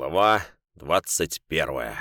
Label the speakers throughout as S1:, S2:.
S1: Глава 21.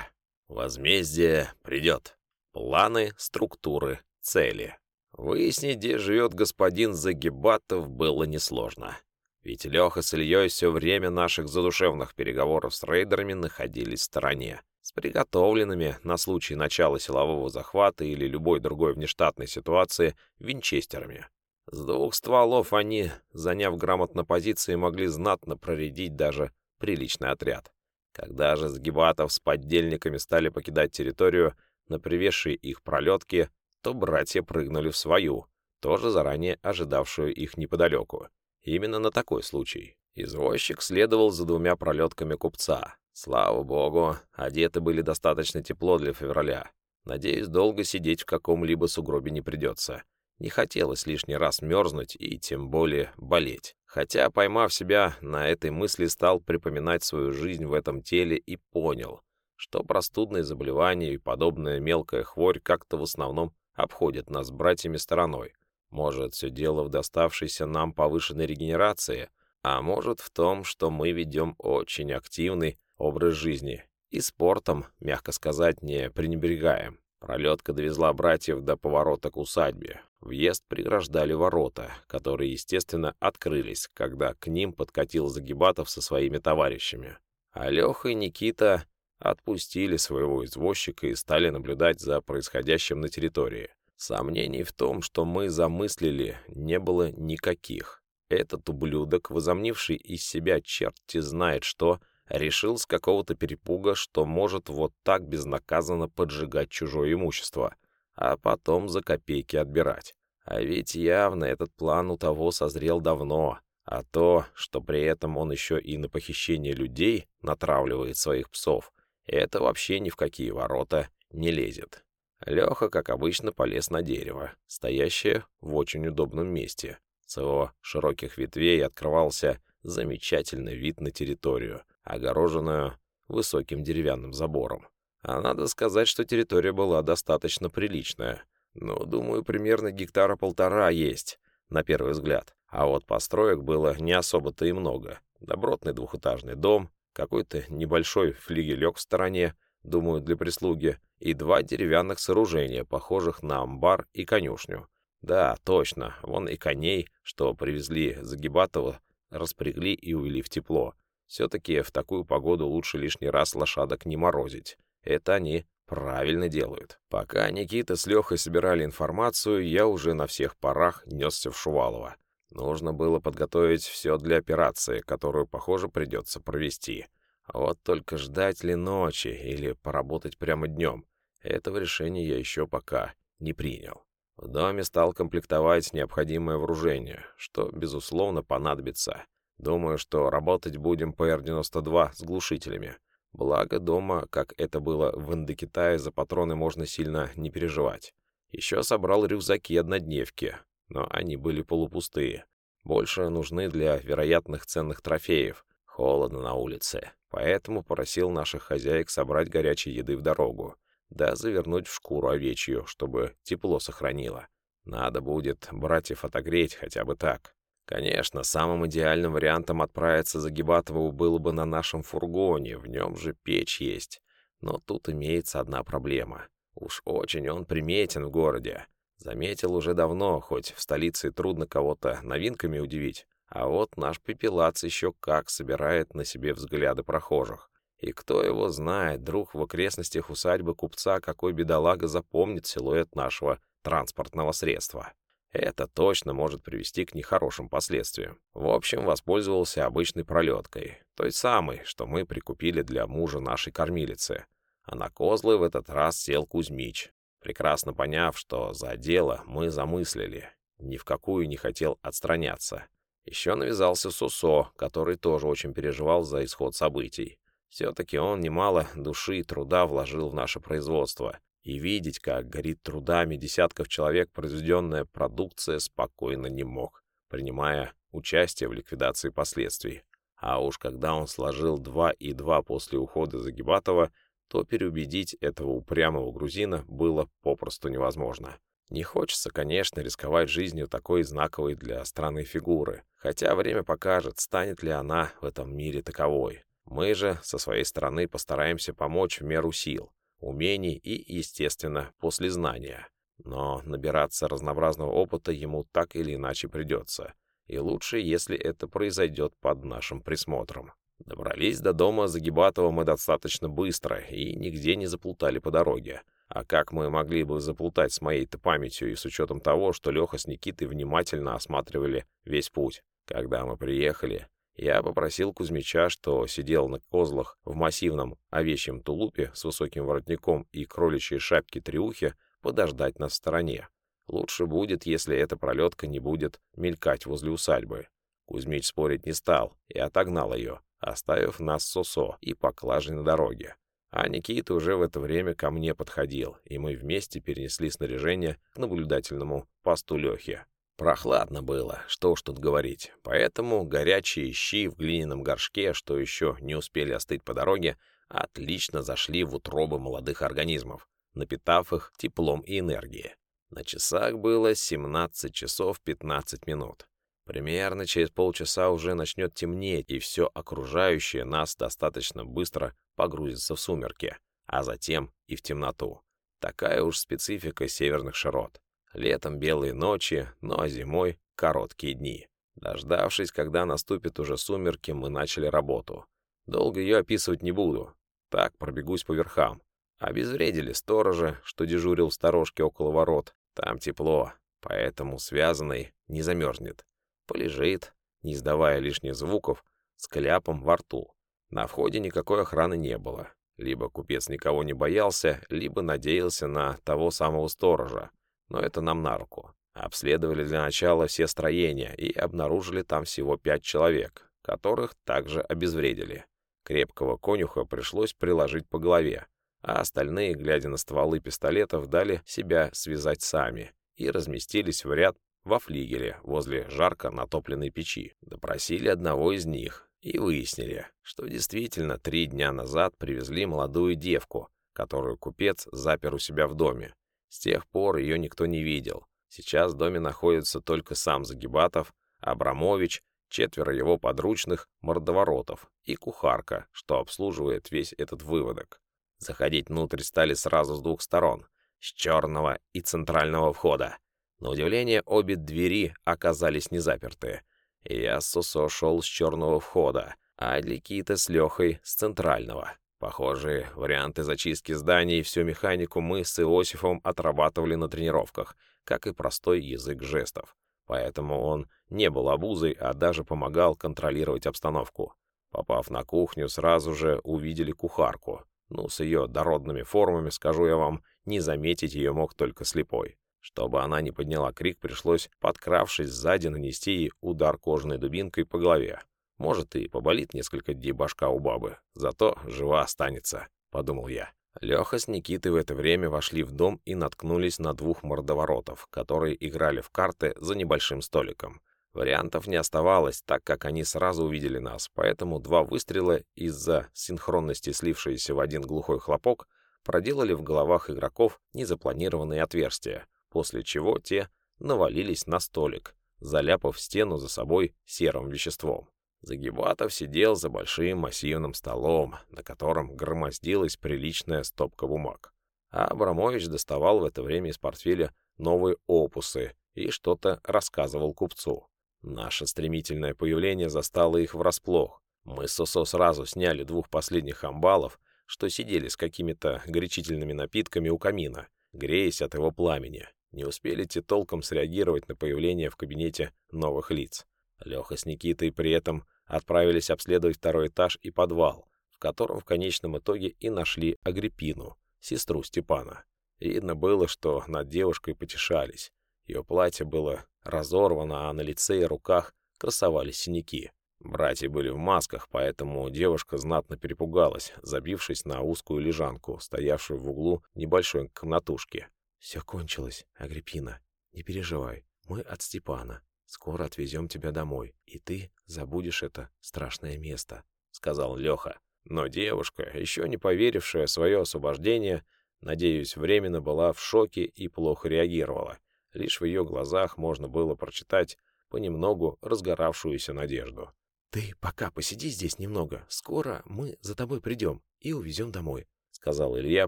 S1: Возмездие придет. Планы, структуры, цели. Выяснить, где живет господин Загибатов, было несложно. Ведь Леха с Ильей все время наших задушевных переговоров с рейдерами находились в стороне, с приготовленными на случай начала силового захвата или любой другой внештатной ситуации винчестерами. С двух стволов они, заняв грамотно позиции, могли знатно проредить даже приличный отряд. Когда же Сгибатов с поддельниками стали покидать территорию на привезшие их пролетки, то братья прыгнули в свою, тоже заранее ожидавшую их неподалеку. Именно на такой случай. Извозчик следовал за двумя пролетками купца. Слава богу, одеты были достаточно тепло для февраля. Надеюсь, долго сидеть в каком-либо сугробе не придется. Не хотелось лишний раз мерзнуть и тем более болеть. Хотя, поймав себя на этой мысли, стал припоминать свою жизнь в этом теле и понял, что простудные заболевания и подобная мелкая хворь как-то в основном обходят нас братьями стороной. Может, все дело в доставшейся нам повышенной регенерации, а может в том, что мы ведем очень активный образ жизни и спортом, мягко сказать, не пренебрегаем. Пролетка довезла братьев до поворота к усадьбе. Въезд преграждали ворота, которые, естественно, открылись, когда к ним подкатил Загибатов со своими товарищами. А Леха и Никита отпустили своего извозчика и стали наблюдать за происходящим на территории. Сомнений в том, что мы замыслили, не было никаких. Этот ублюдок, возомнивший из себя черти знает что, решил с какого-то перепуга, что может вот так безнаказанно поджигать чужое имущество, а потом за копейки отбирать. А ведь явно этот план у того созрел давно, а то, что при этом он еще и на похищение людей натравливает своих псов, это вообще ни в какие ворота не лезет. Леха, как обычно, полез на дерево, стоящее в очень удобном месте. С его широких ветвей открывался замечательный вид на территорию, огороженную высоким деревянным забором. А надо сказать, что территория была достаточно приличная. Ну, думаю, примерно гектара полтора есть, на первый взгляд. А вот построек было не особо-то и много. Добротный двухэтажный дом, какой-то небольшой флигелек в стороне, думаю, для прислуги, и два деревянных сооружения, похожих на амбар и конюшню. Да, точно, вон и коней, что привезли Загибатова, распрягли и увели в тепло. Все-таки в такую погоду лучше лишний раз лошадок не морозить. Это они правильно делают. Пока Никита с Лехой собирали информацию, я уже на всех парах несся в Шувалово. Нужно было подготовить все для операции, которую, похоже, придется провести. Вот только ждать ли ночи или поработать прямо днем, этого решения я еще пока не принял. В доме стал комплектовать необходимое вооружение, что, безусловно, понадобится. Думаю, что работать будем ПР-92 с глушителями. Благо дома, как это было в Индокитае, за патроны можно сильно не переживать. Еще собрал рюкзаки-однодневки, но они были полупустые. Больше нужны для вероятных ценных трофеев. Холодно на улице. Поэтому просил наших хозяек собрать горячей еды в дорогу да завернуть в шкуру овечью, чтобы тепло сохранило. Надо будет братьев отогреть хотя бы так. Конечно, самым идеальным вариантом отправиться за Гибатову было бы на нашем фургоне, в нем же печь есть. Но тут имеется одна проблема. Уж очень он приметен в городе. Заметил уже давно, хоть в столице трудно кого-то новинками удивить. А вот наш пепелац еще как собирает на себе взгляды прохожих. И кто его знает, друг в окрестностях усадьбы купца, какой бедолага запомнит силуэт нашего транспортного средства. Это точно может привести к нехорошим последствиям. В общем, воспользовался обычной пролеткой, той самой, что мы прикупили для мужа нашей кормилицы. А на козлы в этот раз сел Кузьмич, прекрасно поняв, что за дело мы замыслили. Ни в какую не хотел отстраняться. Еще навязался Сусо, который тоже очень переживал за исход событий. Все-таки он немало души и труда вложил в наше производство, и видеть, как горит трудами десятков человек произведенная продукция, спокойно не мог, принимая участие в ликвидации последствий. А уж когда он сложил два и два после ухода Загибатова, то переубедить этого упрямого грузина было попросту невозможно. Не хочется, конечно, рисковать жизнью такой знаковой для страны фигуры, хотя время покажет, станет ли она в этом мире таковой. Мы же со своей стороны постараемся помочь в меру сил, умений и, естественно, после знания. Но набираться разнообразного опыта ему так или иначе придется. И лучше, если это произойдет под нашим присмотром. Добрались до дома Загибатова мы достаточно быстро и нигде не заплутали по дороге. А как мы могли бы заплутать с моей-то памятью и с учетом того, что Леха с Никитой внимательно осматривали весь путь? Когда мы приехали, я попросил Кузьмича, что сидел на козлах в массивном овечьем тулупе с высоким воротником и кроличьей шапки-триухи, подождать нас в стороне. Лучше будет, если эта пролетка не будет мелькать возле усадьбы. Кузьмич спорить не стал и отогнал ее, оставив нас сосо и поклажей на дороге. А Никита уже в это время ко мне подходил, и мы вместе перенесли снаряжение к наблюдательному посту Лехи. Прохладно было, что уж тут говорить, поэтому горячие щи в глиняном горшке, что еще не успели остыть по дороге, отлично зашли в утробы молодых организмов, напитав их теплом и энергией. На часах было 17 часов 15 минут. Примерно через полчаса уже начнет темнеть, и все окружающее нас достаточно быстро погрузится в сумерки, а затем и в темноту. Такая уж специфика северных широт. Летом белые ночи, но зимой короткие дни. Дождавшись, когда наступят уже сумерки, мы начали работу. Долго ее описывать не буду. Так пробегусь по верхам. Обезвредили сторожа, что дежурил в сторожке около ворот. Там тепло, поэтому связанный не замерзнет полежит, не издавая лишних звуков, с кляпом во рту. На входе никакой охраны не было. Либо купец никого не боялся, либо надеялся на того самого сторожа. Но это нам на руку. Обследовали для начала все строения и обнаружили там всего пять человек, которых также обезвредили. Крепкого конюха пришлось приложить по голове, а остальные, глядя на стволы пистолетов, дали себя связать сами и разместились в ряд во флигеле возле жарко натопленной печи. Допросили одного из них и выяснили, что действительно три дня назад привезли молодую девку, которую купец запер у себя в доме. С тех пор ее никто не видел. Сейчас в доме находится только сам Загибатов, Абрамович, четверо его подручных мордоворотов и кухарка, что обслуживает весь этот выводок. Заходить внутрь стали сразу с двух сторон, с черного и центрального входа. На удивление, обе двери оказались не заперты. Я с Сусо шел с черного входа, а Ликита с Лехой с центрального. Похожие варианты зачистки зданий и всю механику мы с Иосифом отрабатывали на тренировках, как и простой язык жестов. Поэтому он не был обузой, а даже помогал контролировать обстановку. Попав на кухню, сразу же увидели кухарку. Ну, с ее дородными формами, скажу я вам, не заметить ее мог только слепой. Чтобы она не подняла крик, пришлось, подкравшись сзади, нанести ей удар кожаной дубинкой по голове. Может, и поболит несколько дней башка у бабы, зато жива останется, — подумал я. Леха с Никитой в это время вошли в дом и наткнулись на двух мордоворотов, которые играли в карты за небольшим столиком. Вариантов не оставалось, так как они сразу увидели нас, поэтому два выстрела из-за синхронности слившиеся в один глухой хлопок проделали в головах игроков незапланированные отверстия, после чего те навалились на столик, заляпав стену за собой серым веществом. Загибатов сидел за большим массивным столом, на котором громоздилась приличная стопка бумаг. А Абрамович доставал в это время из портфеля новые опусы и что-то рассказывал купцу. Наше стремительное появление застало их врасплох. Мы с Сосо сразу сняли двух последних амбалов, что сидели с какими-то горячительными напитками у камина, греясь от его пламени. Не успели те толком среагировать на появление в кабинете новых лиц. Леха с Никитой при этом отправились обследовать второй этаж и подвал, в котором в конечном итоге и нашли Агриппину, сестру Степана. Видно было, что над девушкой потешались. Ее платье было разорвано, а на лице и руках красовались синяки. Братья были в масках, поэтому девушка знатно перепугалась, забившись на узкую лежанку, стоявшую в углу небольшой комнатушки. «Все кончилось, Агриппина. Не переживай. Мы от Степана. Скоро отвезем тебя домой, и ты забудешь это страшное место», — сказал Леха. Но девушка, еще не поверившая в свое освобождение, надеюсь, временно была в шоке и плохо реагировала. Лишь в ее глазах можно было прочитать понемногу разгоравшуюся надежду.
S2: «Ты пока посиди здесь немного. Скоро мы за тобой придем и увезем домой», — сказал Илья,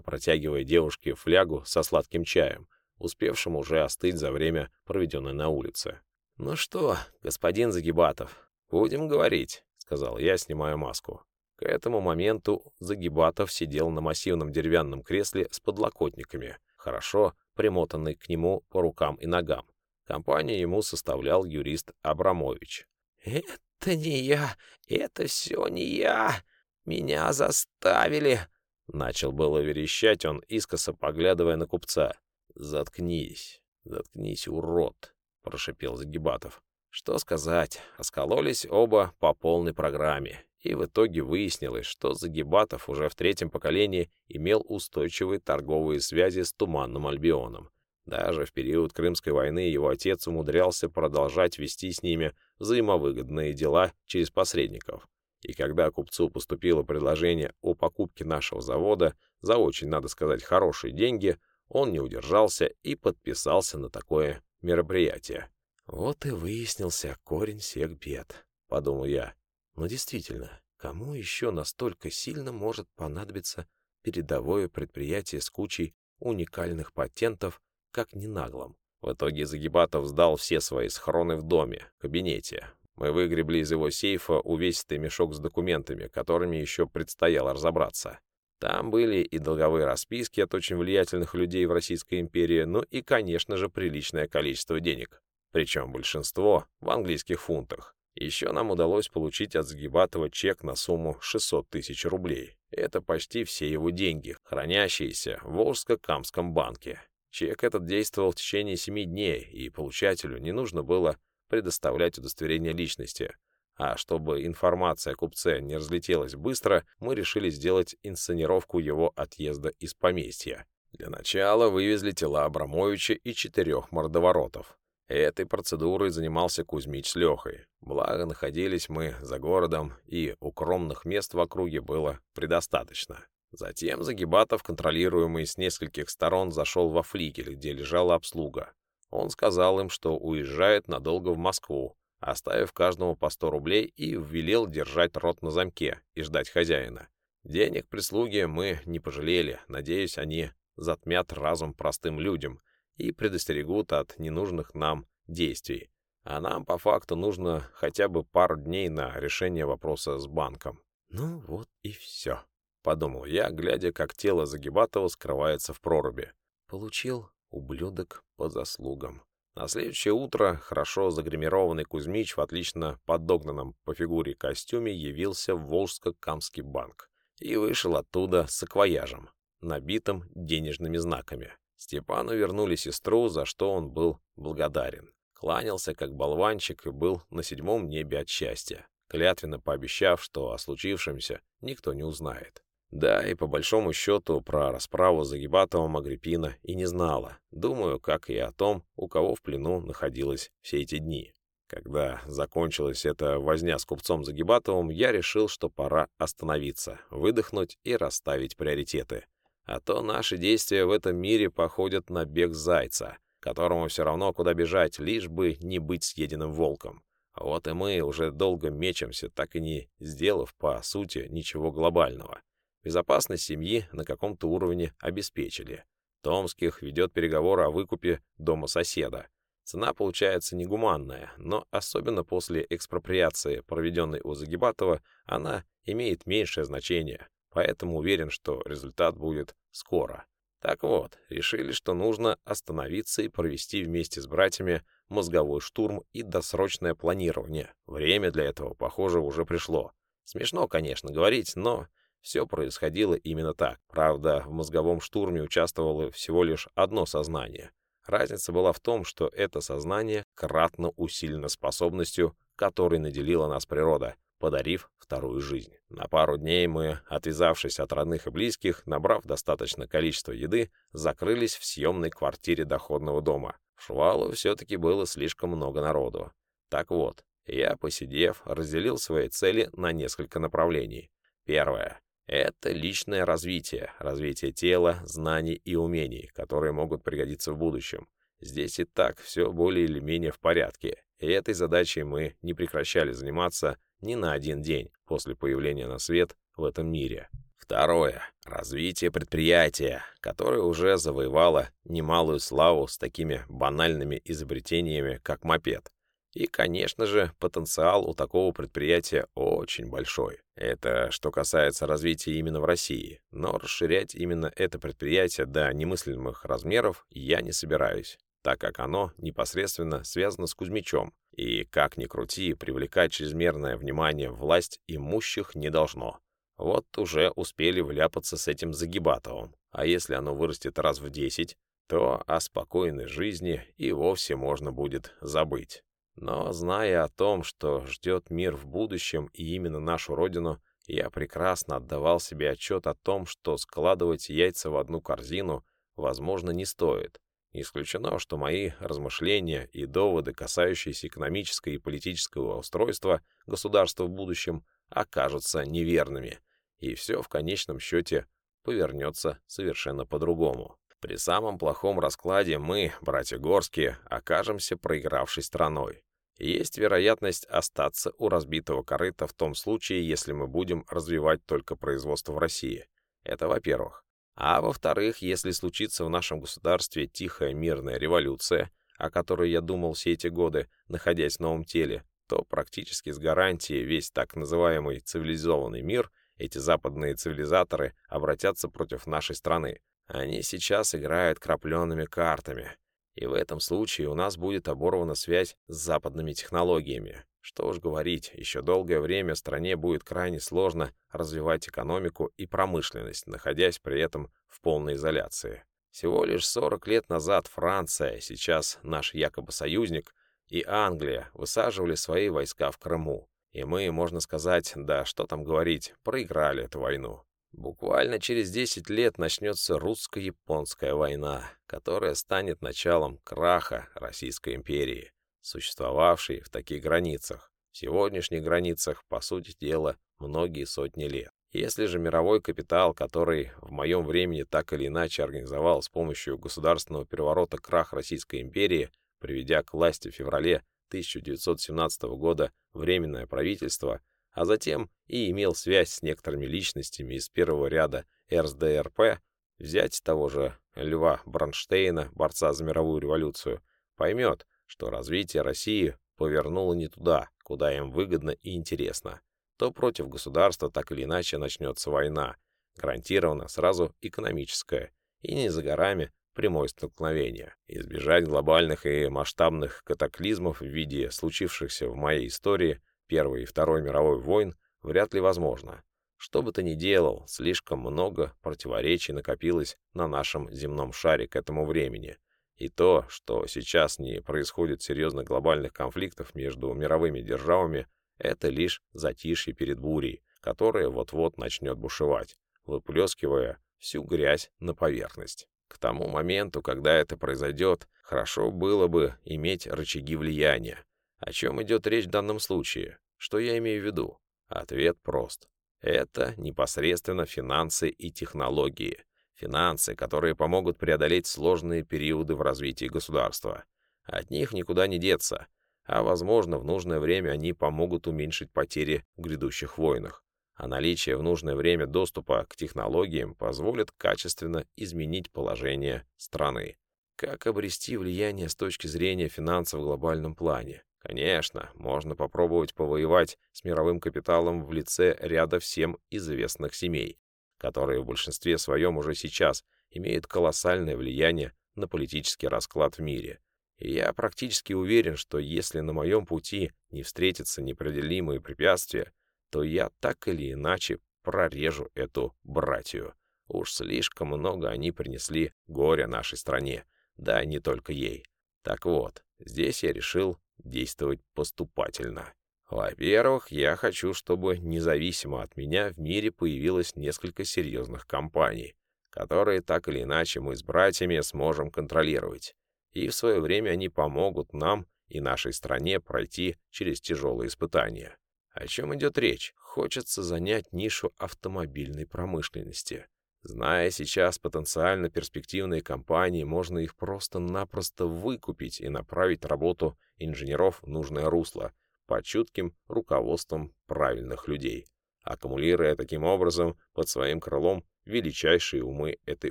S2: протягивая девушке флягу со сладким чаем, успевшим уже остыть за время, проведенное на улице. «Ну что, господин Загибатов, будем говорить», — сказал я, снимая маску. К этому моменту Загибатов сидел на массивном деревянном кресле с подлокотниками, хорошо примотанный к нему по рукам и ногам. Компанию ему составлял юрист Абрамович. «Это не я, это все не я, меня заставили!» Начал было верещать он, искоса поглядывая на купца. «Заткнись, заткнись, урод!» — прошипел Загибатов. Что сказать, раскололись оба по полной программе, и в итоге выяснилось, что Загибатов уже в третьем поколении имел устойчивые торговые связи с Туманным Альбионом. Даже в период Крымской войны его отец умудрялся продолжать вести с ними взаимовыгодные дела через посредников. И когда купцу поступило предложение о покупке нашего завода за очень, надо сказать, хорошие деньги, он не удержался и подписался на такое мероприятие. «Вот и выяснился корень всех бед», — подумал я. «Но действительно, кому еще настолько сильно может понадобиться передовое предприятие с кучей уникальных патентов, как не наглым?» В итоге Загибатов сдал все свои схроны в доме, кабинете. Мы выгребли из его сейфа увесистый мешок с документами, которыми еще предстояло разобраться. Там были и долговые расписки от очень влиятельных людей в Российской империи, ну и, конечно же, приличное количество денег причем большинство в английских фунтах. Еще нам удалось получить от Сгибатова чек на сумму 600 тысяч рублей. Это почти все его деньги, хранящиеся в Волжско-Камском банке. Чек этот действовал в течение 7 дней, и получателю не нужно было предоставлять удостоверение личности. А чтобы информация о купце не разлетелась быстро, мы решили сделать инсценировку его отъезда из поместья. Для начала вывезли тела Абрамовича и четырех мордоворотов. Этой процедурой занимался Кузьмич с Лехой. Благо, находились мы за городом, и укромных мест в округе было предостаточно. Затем Загибатов, контролируемый с нескольких сторон, зашел во флигель, где лежала обслуга. Он сказал им, что уезжает надолго в Москву, оставив каждому по 100 рублей и велел держать рот на замке и ждать хозяина. Денег прислуги мы не пожалели, надеюсь, они затмят разум простым людям — и предостерегут от ненужных нам действий. А нам, по факту, нужно хотя бы пару дней на решение вопроса с банком. Ну вот и все, — подумал я, глядя, как тело Загибатова скрывается в проруби. Получил ублюдок по заслугам. На следующее утро хорошо загримированный Кузьмич в отлично подогнанном по фигуре костюме явился в Волжско-Камский банк и вышел оттуда с акваяжем, набитым денежными знаками. Степану вернули сестру, за что он был благодарен. Кланялся как болванчик и был на седьмом небе от счастья, клятвенно пообещав, что о случившемся никто не узнает. Да, и по большому счету про расправу за Гибатовым Агриппина и не знала. Думаю, как и о том, у кого в плену находилась все эти дни. Когда закончилась эта возня с купцом Загибатовым, я решил, что пора остановиться, выдохнуть и расставить приоритеты. А то наши действия в этом мире походят на бег зайца, которому все равно куда бежать, лишь бы не быть съеденным волком. Вот и мы уже долго мечемся, так и не сделав, по сути, ничего глобального. Безопасность семьи на каком-то уровне обеспечили. Томских ведет переговоры о выкупе дома соседа. Цена получается негуманная, но особенно после экспроприации, проведенной у Загибатова, она имеет меньшее значение, поэтому уверен, что результат будет скоро. Так вот, решили, что нужно остановиться и провести вместе с братьями мозговой штурм и досрочное планирование. Время для этого, похоже, уже пришло. Смешно, конечно, говорить, но все происходило именно так. Правда, в мозговом штурме участвовало всего лишь одно сознание. Разница была в том, что это сознание кратно усилено способностью, которой наделила нас природа, подарив вторую жизнь. На пару дней мы, отвязавшись от родных и близких, набрав достаточно количества еды, закрылись в съемной квартире доходного дома. В Шувалу все-таки было слишком много народу. Так вот, я, посидев, разделил свои цели на несколько направлений. Первое — это личное развитие, развитие тела, знаний и умений, которые могут пригодиться в будущем. Здесь и так все более или менее в порядке,
S1: И этой задачей мы не прекращали заниматься ни на один день после появления на свет в этом мире. Второе. Развитие предприятия, которое уже завоевало немалую славу с такими банальными изобретениями, как мопед. И, конечно же, потенциал у такого предприятия очень большой. Это что касается развития именно в России. Но расширять именно это предприятие до немыслимых размеров я не собираюсь, так как оно непосредственно связано с Кузьмичом. И, как ни крути, привлекать чрезмерное внимание власть имущих не должно. Вот уже успели вляпаться с этим Загибатовым. А если оно вырастет раз в десять, то о спокойной жизни и вовсе можно будет забыть. Но, зная о том, что ждет мир в будущем и именно нашу родину, я прекрасно отдавал себе отчет о том, что складывать яйца в одну корзину, возможно, не стоит. Не исключено, что мои размышления и доводы, касающиеся экономического и политического устройства государства в будущем, окажутся неверными, и все в конечном счете повернется совершенно по-другому. При самом плохом раскладе мы, братья Горские, окажемся проигравшей страной. есть вероятность остаться у разбитого корыта в том случае, если мы будем развивать только производство в России. Это во-первых. А во-вторых, если случится в нашем государстве тихая мирная революция, о которой я думал все эти годы, находясь в новом теле, то практически с гарантией весь так называемый цивилизованный мир, эти западные цивилизаторы обратятся против нашей страны, они сейчас играют крапленными картами. И в этом случае у нас будет оборвана связь с западными технологиями. Что уж говорить, еще долгое время стране будет крайне сложно развивать экономику и промышленность, находясь при этом в полной изоляции. Всего лишь 40 лет назад Франция, сейчас наш якобы союзник, и Англия высаживали свои войска в Крыму. И мы, можно сказать, да что там говорить, проиграли эту войну. Буквально через 10 лет начнется русско-японская война, которая станет началом краха Российской империи, существовавшей в таких границах. В сегодняшних границах, по сути дела, многие сотни лет. Если же мировой капитал, который в моем времени так или иначе организовал с помощью государственного переворота крах Российской империи, приведя к власти в феврале 1917 года Временное правительство, а затем и имел связь с некоторыми личностями из первого ряда РСДРП, взять того же Льва Бронштейна, борца за мировую революцию, поймет, что развитие России повернуло не туда, куда им выгодно и интересно, то против государства так или иначе начнется война, гарантированно сразу экономическая, и не за горами прямое столкновение. Избежать глобальных и масштабных катаклизмов в виде случившихся в моей истории Первой и Второй мировой войн вряд ли возможно. Что бы ты ни делал, слишком много противоречий накопилось на нашем земном шаре к этому времени. И то, что сейчас не происходит серьезных глобальных конфликтов между мировыми державами, это лишь затишье перед бурей, которая вот-вот начнет бушевать, выплескивая всю грязь на поверхность. К тому моменту, когда это произойдет, хорошо было бы иметь рычаги влияния. О чем идет речь в данном случае? Что я имею в виду? Ответ прост. Это непосредственно финансы и технологии. Финансы, которые помогут преодолеть сложные периоды в развитии государства. От них никуда не деться, а, возможно, в нужное время они помогут уменьшить потери в грядущих войнах. А наличие в нужное время доступа к технологиям позволит качественно изменить положение страны. Как обрести влияние с точки зрения финансов в глобальном плане? Конечно, можно попробовать повоевать с мировым капиталом в лице ряда всем известных семей, которые в большинстве своем уже сейчас имеют колоссальное влияние на политический расклад в мире. И я практически уверен, что если на моем пути не встретятся непреодолимые препятствия, то я так или иначе прорежу эту братью. Уж слишком много они принесли горя нашей стране, да не только ей. Так вот, здесь я решил действовать поступательно. Во-первых, я хочу, чтобы независимо от меня в мире появилось несколько серьезных компаний, которые так или иначе мы с братьями сможем контролировать. И в свое время они помогут нам и нашей стране пройти через тяжелые испытания. О чем идет речь? Хочется занять нишу автомобильной промышленности.
S2: Зная сейчас потенциально перспективные компании, можно их просто-напросто выкупить и направить работу инженеров в нужное русло под чутким руководством правильных людей, аккумулируя таким образом под своим крылом величайшие умы этой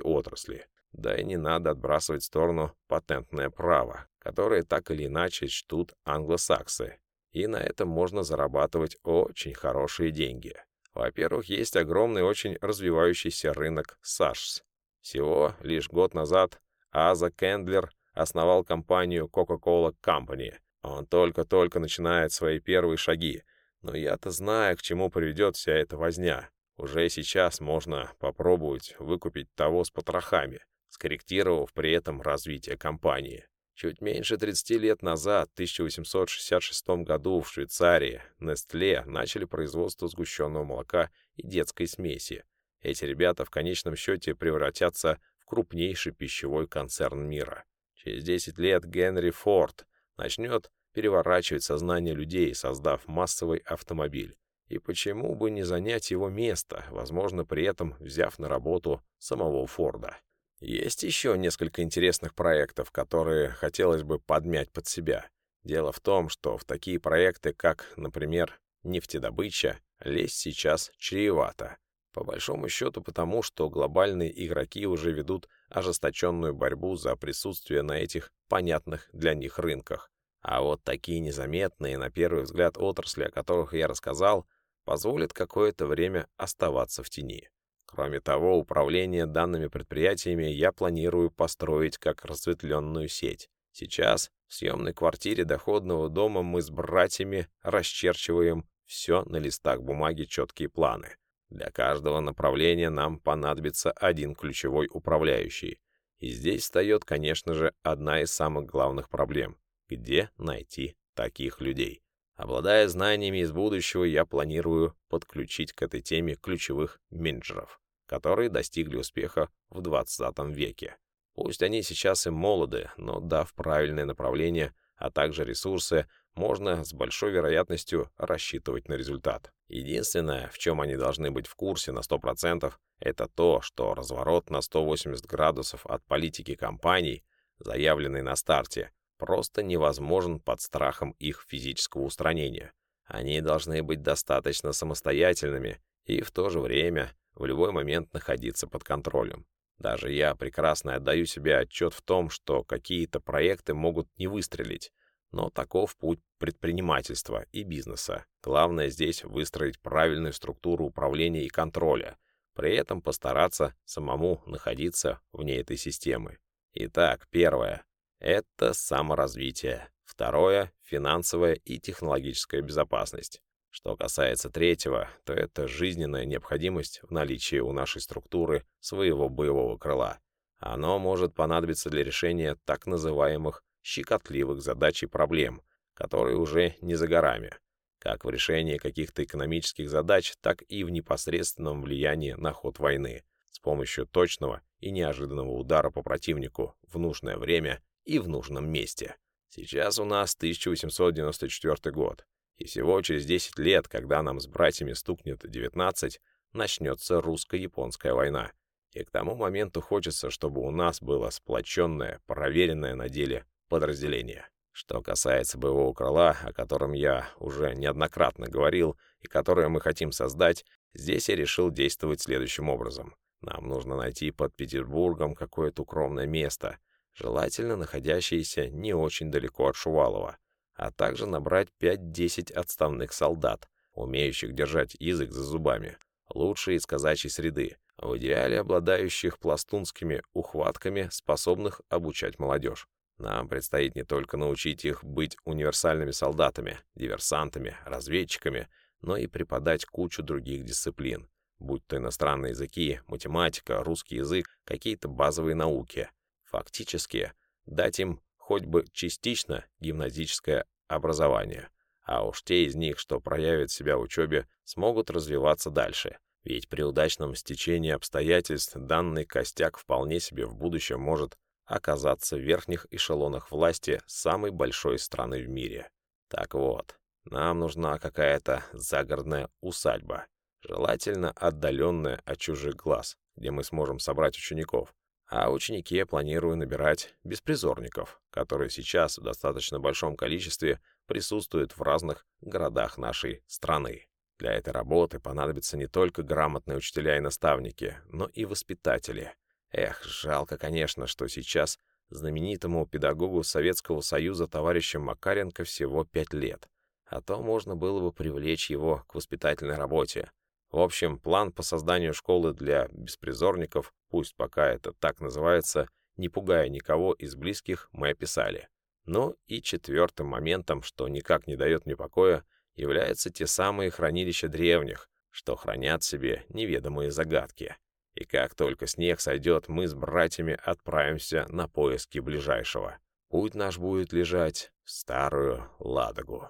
S2: отрасли. Да и не надо отбрасывать в сторону патентное право, которое так или иначе чтут англосаксы, и на этом можно зарабатывать очень хорошие деньги. Во-первых, есть огромный, очень развивающийся рынок САШС. Всего лишь год назад Аза Кендлер основал компанию Coca-Cola Company. Он только-только начинает свои первые шаги, но я-то знаю, к чему приведет вся эта возня. Уже сейчас можно попробовать выкупить того с потрохами, скорректировав при этом развитие компании. Чуть меньше 30 лет назад, в 1866 году, в Швейцарии, Nestle начали производство сгущенного молока и детской смеси. Эти ребята в конечном счете превратятся в крупнейший пищевой концерн мира. Через 10 лет Генри Форд начнет переворачивать сознание людей, создав массовый автомобиль. И почему бы не занять его место, возможно, при этом взяв на работу самого Форда? Есть еще несколько интересных проектов, которые хотелось бы подмять под себя. Дело в том, что в такие проекты, как, например, нефтедобыча, лезть сейчас чревато. По большому счету потому, что глобальные игроки уже ведут ожесточенную борьбу за присутствие на этих понятных для них рынках. А вот такие незаметные, на первый взгляд, отрасли, о которых я рассказал, позволят какое-то время оставаться в тени. Кроме того, управление данными предприятиями я планирую построить как разветвленную сеть. Сейчас в съемной квартире доходного дома мы с братьями расчерчиваем все на листах бумаги четкие планы. Для каждого направления нам понадобится один ключевой управляющий. И здесь встает, конечно же, одна из самых главных проблем. Где найти таких людей? Обладая знаниями из будущего, я планирую подключить к этой теме ключевых менеджеров которые достигли успеха в 20 веке. Пусть они сейчас и молоды, но дав правильное направление, а также ресурсы, можно с большой вероятностью рассчитывать на результат. Единственное, в чем они должны быть в курсе на 100%, это то, что разворот на 180 градусов от политики компаний, заявленный на старте, просто невозможен под страхом их физического устранения. Они должны быть достаточно самостоятельными и в то же время в любой момент находиться под контролем. Даже я прекрасно отдаю себе отчет в том, что какие-то проекты могут не выстрелить, но таков путь предпринимательства и бизнеса. Главное здесь выстроить правильную структуру управления и контроля, при этом постараться самому находиться вне этой системы. Итак, первое — это саморазвитие. Второе — финансовая и технологическая безопасность. Что касается третьего, то это жизненная необходимость в наличии у нашей структуры своего боевого крыла. Оно может понадобиться для решения так называемых щекотливых задач и проблем, которые уже не за горами, как в решении каких-то экономических задач, так и в непосредственном влиянии на ход войны с помощью точного и неожиданного удара по противнику в нужное время и в нужном месте. Сейчас у нас 1894 год. И всего через 10 лет, когда нам с братьями стукнет 19, начнется русско-японская война. И к тому моменту хочется, чтобы у нас было сплоченное, проверенное на деле подразделение. Что касается боевого крыла, о котором я уже неоднократно говорил и которое мы хотим создать, здесь я решил действовать следующим образом. Нам нужно найти под Петербургом какое-то укромное место, желательно находящееся не очень далеко от Шувалова, а также набрать 5-10 отставных солдат, умеющих держать язык за зубами, лучшие из казачьей среды, в идеале обладающих пластунскими ухватками, способных обучать молодежь. Нам предстоит не только научить их быть универсальными солдатами, диверсантами, разведчиками, но и преподать кучу других дисциплин, будь то иностранные языки, математика, русский язык, какие-то базовые науки. Фактически, дать им хоть бы частично гимназическое образование. А уж те из них, что проявят себя в учебе, смогут развиваться дальше. Ведь при удачном стечении обстоятельств данный костяк вполне себе в будущем может оказаться в верхних эшелонах власти самой большой страны в мире. Так вот, нам нужна какая-то загородная усадьба.
S1: желательно отдаленное от чужих глаз, где мы сможем собрать учеников. А ученики я планирую набирать беспризорников, которые сейчас в достаточно большом количестве присутствуют в разных городах нашей страны. Для этой работы понадобятся не только грамотные учителя и наставники, но и воспитатели. Эх, жалко, конечно, что сейчас знаменитому педагогу Советского Союза товарищу Макаренко всего пять лет. А то можно было бы привлечь его к воспитательной работе. В общем, план по созданию школы для беспризорников, пусть пока это так называется, не пугая никого из близких, мы описали. Ну и четвертым моментом, что никак не дает мне покоя, являются те самые хранилища древних, что хранят себе неведомые загадки. И как только снег сойдет, мы с братьями отправимся на поиски ближайшего. Путь наш будет лежать в Старую Ладогу.